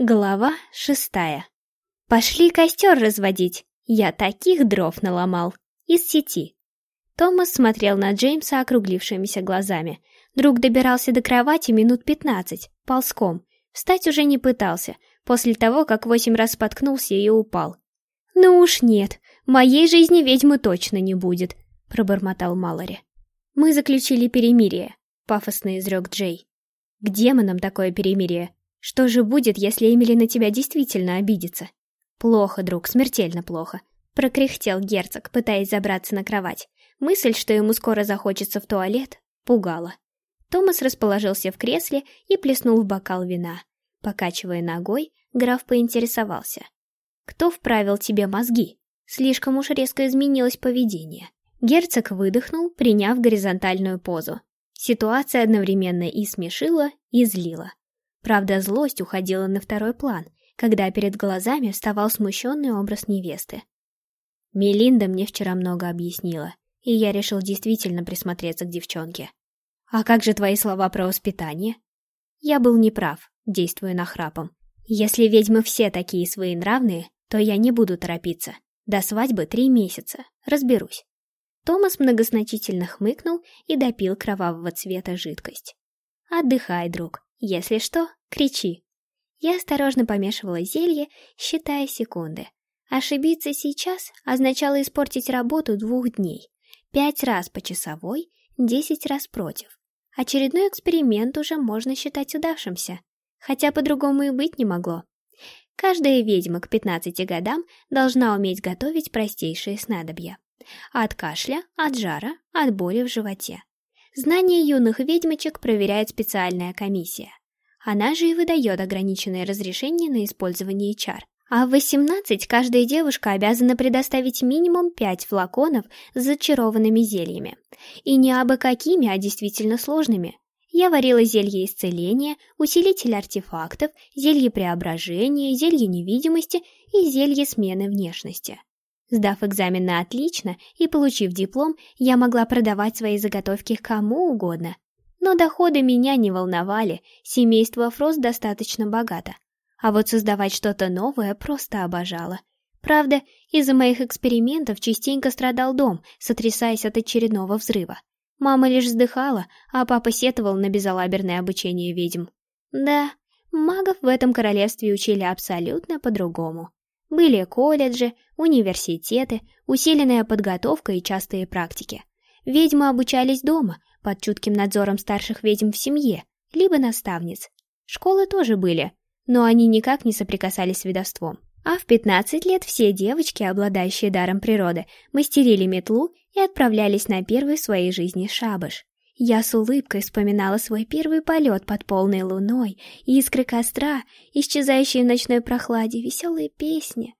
Глава шестая. Пошли костер разводить. Я таких дров наломал. Из сети. Томас смотрел на Джеймса округлившимися глазами. Друг добирался до кровати минут пятнадцать, ползком. Встать уже не пытался, после того, как восемь раз споткнулся и упал. «Ну уж нет, моей жизни ведьмы точно не будет», — пробормотал Малори. «Мы заключили перемирие», — пафосно изрек Джей. «К демонам такое перемирие. Что же будет, если Эмили на тебя действительно обидится? Плохо, друг, смертельно плохо. Прокряхтел герцог, пытаясь забраться на кровать. Мысль, что ему скоро захочется в туалет, пугала. Томас расположился в кресле и плеснул в бокал вина. Покачивая ногой, граф поинтересовался. «Кто вправил тебе мозги? Слишком уж резко изменилось поведение». Герцог выдохнул, приняв горизонтальную позу. Ситуация одновременно и смешила, и злила. Правда, злость уходила на второй план, когда перед глазами вставал смущенный образ невесты. Мелинда мне вчера много объяснила, и я решил действительно присмотреться к девчонке. «А как же твои слова про воспитание?» Я был неправ, действуя нахрапом. Если ведьмы все такие своенравные, то я не буду торопиться. До свадьбы три месяца, разберусь. Томас многозначительно хмыкнул и допил кровавого цвета жидкость. «Отдыхай, друг. Если что, кричи. Я осторожно помешивала зелье, считая секунды. Ошибиться сейчас означало испортить работу двух дней. Пять раз по часовой, десять раз против. Очередной эксперимент уже можно считать удавшимся. Хотя по-другому и быть не могло. Каждая ведьма к 15 годам должна уметь готовить простейшие снадобья. От кашля, от жара, от боли в животе. Знания юных ведьмочек проверяет специальная комиссия. Она же и выдает ограниченное разрешение на использование чар. А в 18 каждая девушка обязана предоставить минимум 5 флаконов с зачарованными зельями. И не абы какими, а действительно сложными. Я варила зелье исцеления, усилитель артефактов, зелье преображения, зелье невидимости и зелье смены внешности. Сдав экзамен на отлично и получив диплом, я могла продавать свои заготовки кому угодно. Но доходы меня не волновали, семейство Фрост достаточно богато. А вот создавать что-то новое просто обожала. Правда, из-за моих экспериментов частенько страдал дом, сотрясаясь от очередного взрыва. Мама лишь вздыхала, а папа сетовал на безалаберное обучение ведьм. Да, магов в этом королевстве учили абсолютно по-другому. Были колледжи, университеты, усиленная подготовка и частые практики. Ведьмы обучались дома, под чутким надзором старших ведьм в семье, либо наставниц. Школы тоже были, но они никак не соприкасались с ведовством. А в 15 лет все девочки, обладающие даром природы, мастерили метлу и отправлялись на первый в своей жизни шабаш. Я с улыбкой вспоминала свой первый полет под полной луной, искры костра, исчезающие в ночной прохладе, веселые песни.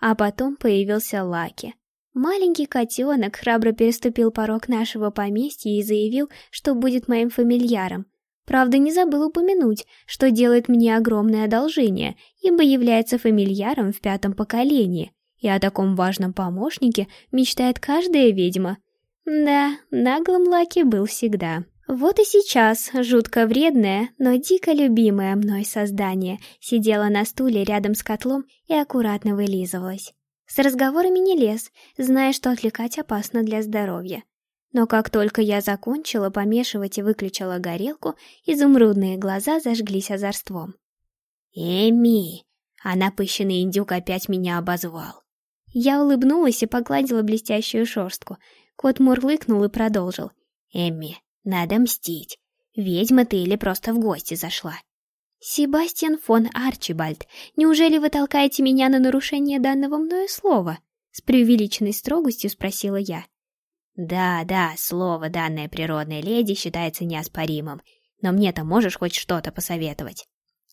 А потом появился Лаки. Маленький котенок храбро переступил порог нашего поместья и заявил, что будет моим фамильяром. Правда, не забыл упомянуть, что делает мне огромное одолжение, ибо является фамильяром в пятом поколении, и о таком важном помощнике мечтает каждая ведьма — да, наглым Лаки был всегда. Вот и сейчас жутко вредное, но дико любимое мной создание сидела на стуле рядом с котлом и аккуратно вылизывалась. С разговорами не лез, зная, что отвлекать опасно для здоровья. Но как только я закончила помешивать и выключила горелку, изумрудные глаза зажглись озорством. «Эми!» А напыщенный индюк опять меня обозвал. Я улыбнулась и погладила блестящую шерстку, Кот мурлыкнул и продолжил. «Эмми, надо мстить. Ведьма ты или просто в гости зашла?» «Себастьян фон Арчибальд, неужели вы толкаете меня на нарушение данного мною слова?» С преувеличенной строгостью спросила я. «Да, да, слово, данное природной леди, считается неоспоримым. Но мне-то можешь хоть что-то посоветовать?»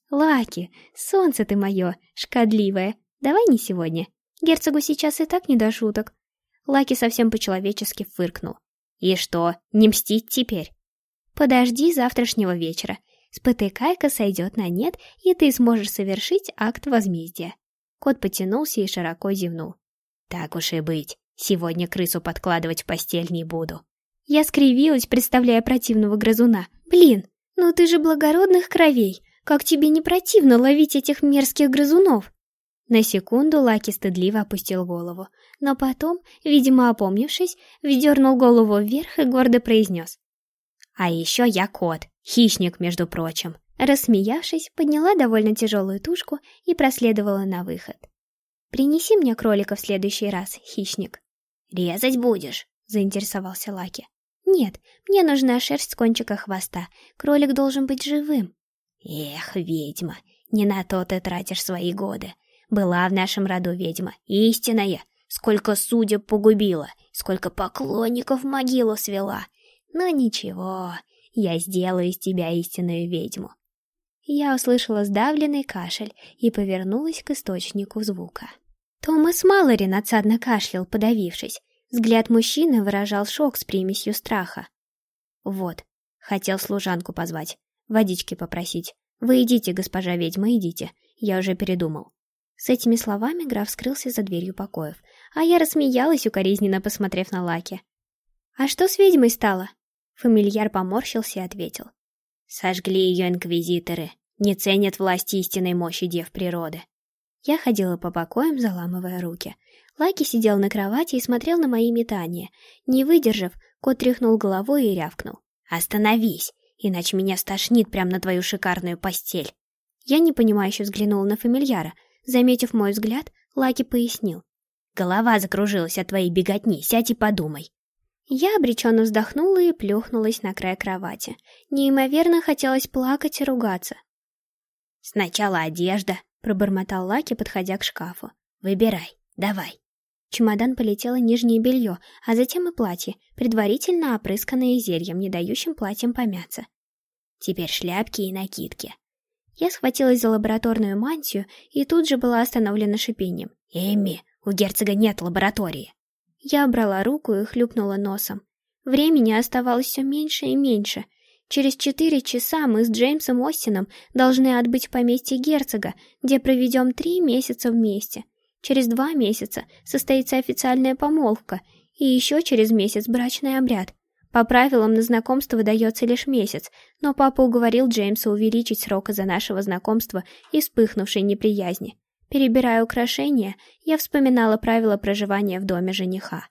«Лаки, солнце ты мое, шкодливое. Давай не сегодня. Герцогу сейчас и так не до шуток. Лаки совсем по-человечески фыркнул. «И что, не мстить теперь?» «Подожди завтрашнего вечера. Спотыкайка сойдет на нет, и ты сможешь совершить акт возмездия». Кот потянулся и широко зевнул. «Так уж и быть. Сегодня крысу подкладывать в постель не буду». Я скривилась, представляя противного грызуна. «Блин, ну ты же благородных кровей. Как тебе не противно ловить этих мерзких грызунов?» На секунду Лаки стыдливо опустил голову, но потом, видимо опомнившись, вздернул голову вверх и гордо произнес. «А еще я кот, хищник, между прочим». Рассмеявшись, подняла довольно тяжелую тушку и проследовала на выход. «Принеси мне кролика в следующий раз, хищник». «Резать будешь?» — заинтересовался Лаки. «Нет, мне нужна шерсть с кончика хвоста. Кролик должен быть живым». «Эх, ведьма, не на то ты тратишь свои годы. Была в нашем роду ведьма, истинная. Сколько судеб погубила, сколько поклонников в могилу свела. Но ничего, я сделаю из тебя истинную ведьму. Я услышала сдавленный кашель и повернулась к источнику звука. Томас Маллори надсадно кашлял, подавившись. Взгляд мужчины выражал шок с примесью страха. «Вот, хотел служанку позвать, водички попросить. Вы идите, госпожа ведьма, идите, я уже передумал». С этими словами граф скрылся за дверью покоев, а я рассмеялась, укоризненно посмотрев на Лаки. «А что с ведьмой стало?» Фамильяр поморщился и ответил. «Сожгли ее инквизиторы, не ценят власти истинной мощи дев природы». Я ходила по покоям, заламывая руки. Лаки сидел на кровати и смотрел на мои метания. Не выдержав, кот тряхнул головой и рявкнул. «Остановись, иначе меня стошнит прямо на твою шикарную постель». Я непонимающе взглянула на фамильяра — Заметив мой взгляд, Лаки пояснил. «Голова закружилась от твоей беготни, сядь и подумай». Я обреченно вздохнула и плюхнулась на край кровати. Неимоверно хотелось плакать и ругаться. «Сначала одежда», — пробормотал Лаки, подходя к шкафу. «Выбирай, давай». Чемодан полетело нижнее белье, а затем и платье, предварительно опрысканное зельем, не дающим платьям помяться. Теперь шляпки и накидки. Я схватилась за лабораторную мантию и тут же была остановлена шипением. «Эми, у герцога нет лаборатории!» Я брала руку и хлюпнула носом. Времени оставалось все меньше и меньше. Через четыре часа мы с Джеймсом Остином должны отбыть в поместье герцога, где проведем три месяца вместе. Через два месяца состоится официальная помолвка, и еще через месяц брачный обряд. По правилам на знакомство дается лишь месяц, но папа уговорил Джеймса увеличить срок из-за нашего знакомства и вспыхнувшей неприязни. Перебирая украшения, я вспоминала правила проживания в доме жениха.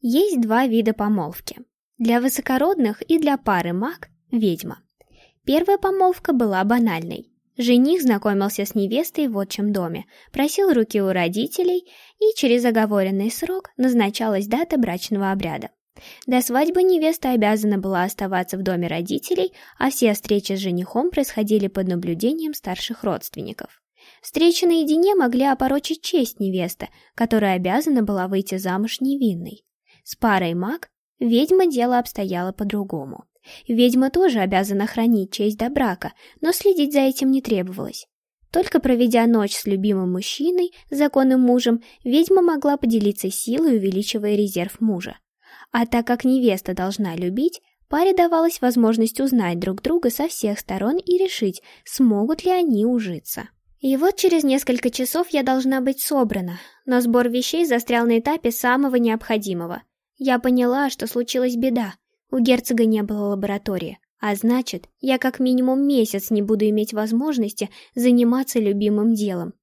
Есть два вида помолвки. Для высокородных и для пары маг – ведьма. Первая помолвка была банальной. Жених знакомился с невестой в отчим доме, просил руки у родителей, и через оговоренный срок назначалась дата брачного обряда. До свадьбы невеста обязана была оставаться в доме родителей, а все встречи с женихом происходили под наблюдением старших родственников. Встречи наедине могли опорочить честь невесты, которая обязана была выйти замуж невинной. С парой маг ведьма дело обстояло по-другому. Ведьма тоже обязана хранить честь до брака, но следить за этим не требовалось. Только проведя ночь с любимым мужчиной, законным мужем, ведьма могла поделиться силой, увеличивая резерв мужа. А так как невеста должна любить, паре давалась возможность узнать друг друга со всех сторон и решить, смогут ли они ужиться. И вот через несколько часов я должна быть собрана, но сбор вещей застрял на этапе самого необходимого. Я поняла, что случилась беда. У герцога не было лаборатории, а значит, я как минимум месяц не буду иметь возможности заниматься любимым делом.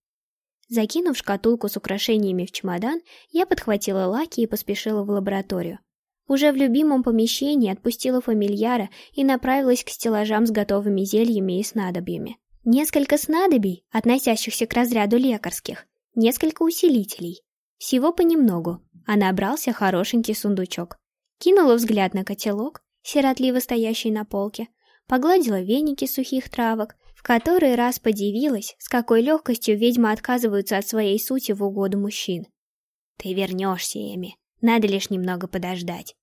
Закинув шкатулку с украшениями в чемодан, я подхватила лаки и поспешила в лабораторию. Уже в любимом помещении отпустила фамильяра и направилась к стеллажам с готовыми зельями и снадобьями. Несколько снадобий, относящихся к разряду лекарских, несколько усилителей. Всего понемногу, а набрался хорошенький сундучок. Кинула взгляд на котелок, сиротливо стоящий на полке, погладила веники сухих травок, в который раз подивилась, с какой легкостью ведьмы отказываются от своей сути в угоду мужчин. «Ты вернешься, Эми», надо лишь немного подождать.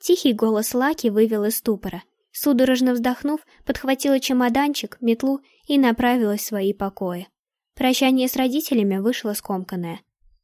Тихий голос Лаки вывел из ступора. Судорожно вздохнув, подхватила чемоданчик, метлу и направилась в свои покои. Прощание с родителями вышло скомканное.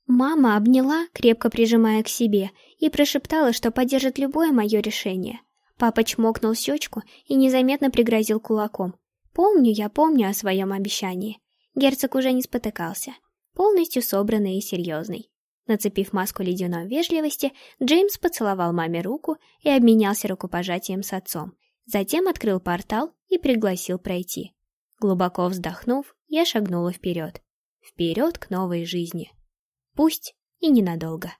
Мама обняла, крепко прижимая к себе, и прошептала, что поддержит любое мое решение. Папа чмокнул щечку и незаметно пригрозил кулаком. Помню, я помню о своем обещании. Герцог уже не спотыкался. Полностью собранный и серьезный. Нацепив маску ледяной вежливости, Джеймс поцеловал маме руку и обменялся рукопожатием с отцом. Затем открыл портал и пригласил пройти. Глубоко вздохнув, я шагнула вперед. Вперед к новой жизни. Пусть и ненадолго.